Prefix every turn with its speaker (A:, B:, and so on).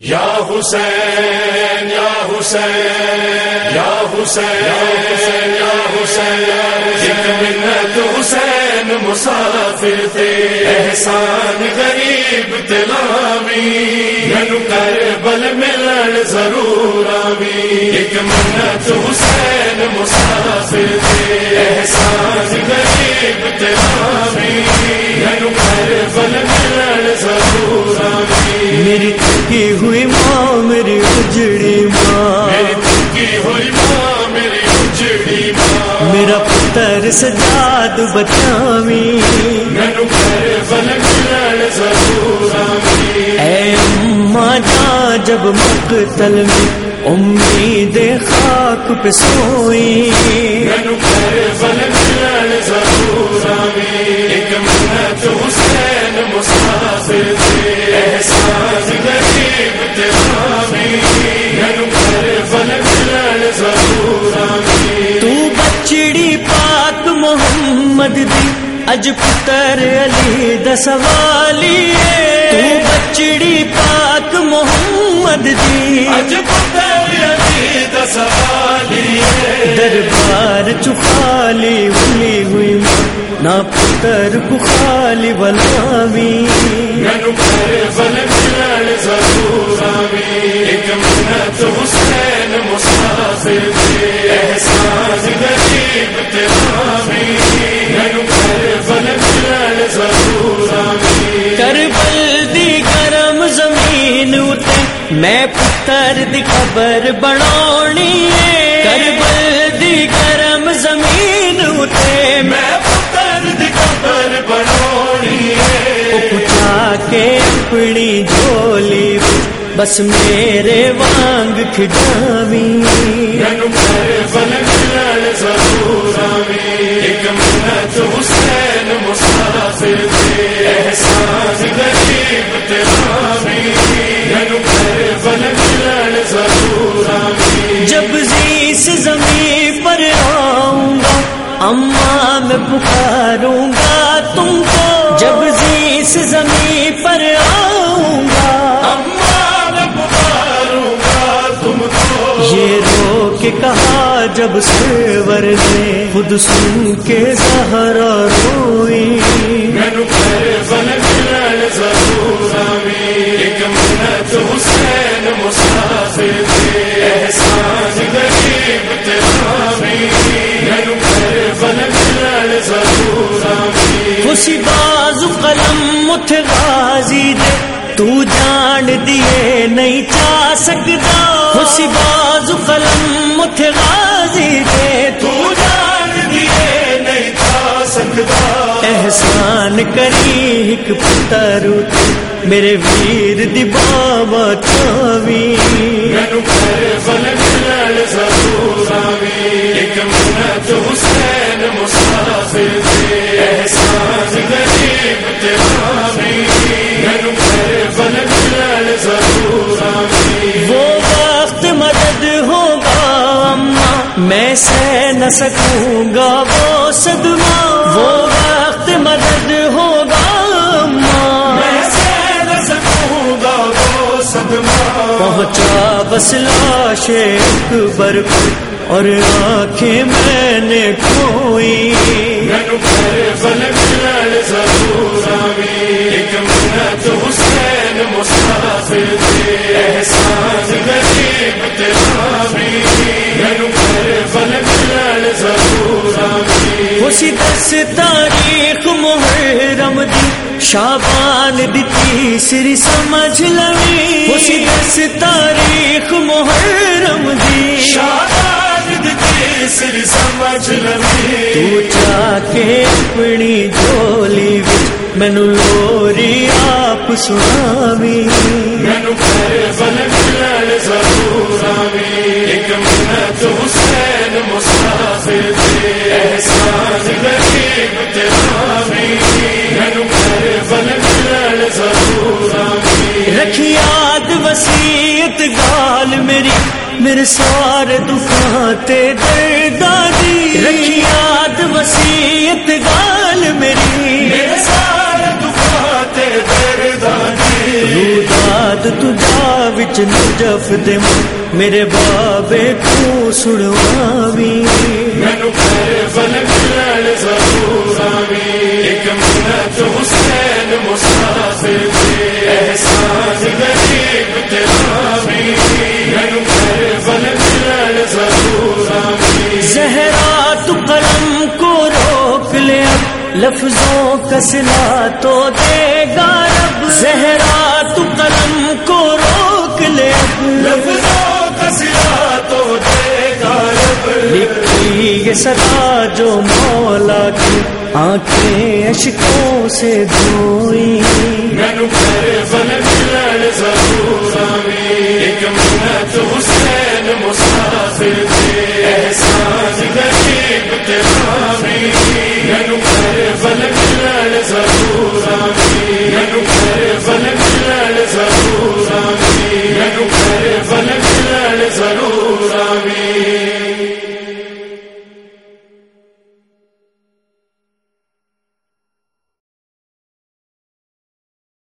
A: یا حسین یا حسین یا حسین یا حسین حسین مسافر تھے، احسان غریب تلامی گن کر بل ملن ضرور آمی ایک منت حسین مسافر تھے، احسان غریب تلامی گن کر بل ملن ضرور آمی
B: میری تھکی ہوئی ماں میری اجڑی ماں۔
A: میری تھکی ہوئی ماں میری اجڑی ماں۔
B: میرا پتر سجاد بچاوی
A: آمی
B: اے اماں جان جب مقتل میں امید خاک پہ سوئی۔
A: ایک منت حسین مسافر
B: اج پتر علی دا سوالی ہے تو بچڑی پاک محمد دی۔
A: اج پتر علی دا سوالی ہے
B: دربار چخالی ہوئی ہوئی نہ پتر کو خالی بلاوی۔
A: مینو کر بل ملن ضرور آمی ایک منت حسین
B: میں پتر دی خبر بناونی ہے کربل دی گرم زمین اتے۔ میں
A: پتر دی قبر بنونی ہے۔
B: او پچا کے اپنی جھولی بس میرے وانگ کھڈاوی
A: مینو کر بل ملن ضرور آمی
B: اماں میں پکاروں گا تم کو جب زیس زمین پر آؤں گا۔
A: اماں میں پکاروں گا تم کو۔
B: یہ رو کے کہا جب سرور نے خود سن کے سہارا روئی۔
A: ضرور
B: سکتا خوش باز، قلم مت غازی کے تو
A: تو جان دیے نہیں تھا سکتا۔
B: احسان کری ایک پتر، میرے ویر دی بابا چاوی۔ میں سہ نہ سکوں گا وہ صدمہ وہ وقت مدد ہوگا
A: میں سہ نہ سکوں گا وہ صدمہ۔
B: پہنچا بس لاش اکبر کو اور آنکھیں میں نے کھوئی۔ دس تاریخ محرم دی شابان دی تیسری سمجھ لوی۔ اسی دس تاریخ محرم دی
A: شادان تیسری سمجھ لگی
B: تو جا کے اپنی جھولی وچ مینو لوری آپ سناوی۔
A: مینو کر ملن ضرور آمی ایک منت حسین مسافر تھے
B: میرے سارے دکھاتے دردادی رکھی یاد وسیعت گال میری۔
A: میرے سارے دکھاتے دردانی
B: روداد تجا وچ نجف دے میرے بابے تو سڑواوی
A: مینو کربل ملن ضرور آوی۔ ایک منت حسین مسافر
B: لفظوں کا سلا تو دے گا رب۔ زہرا تو قلم کو روک لے۔
A: لفظوں کا سلا تو دے گا رب۔
B: لکھی یہ صدا جو مولا کی آنکھیں اشکوں سے دھوئی۔
A: ضرور ایک منت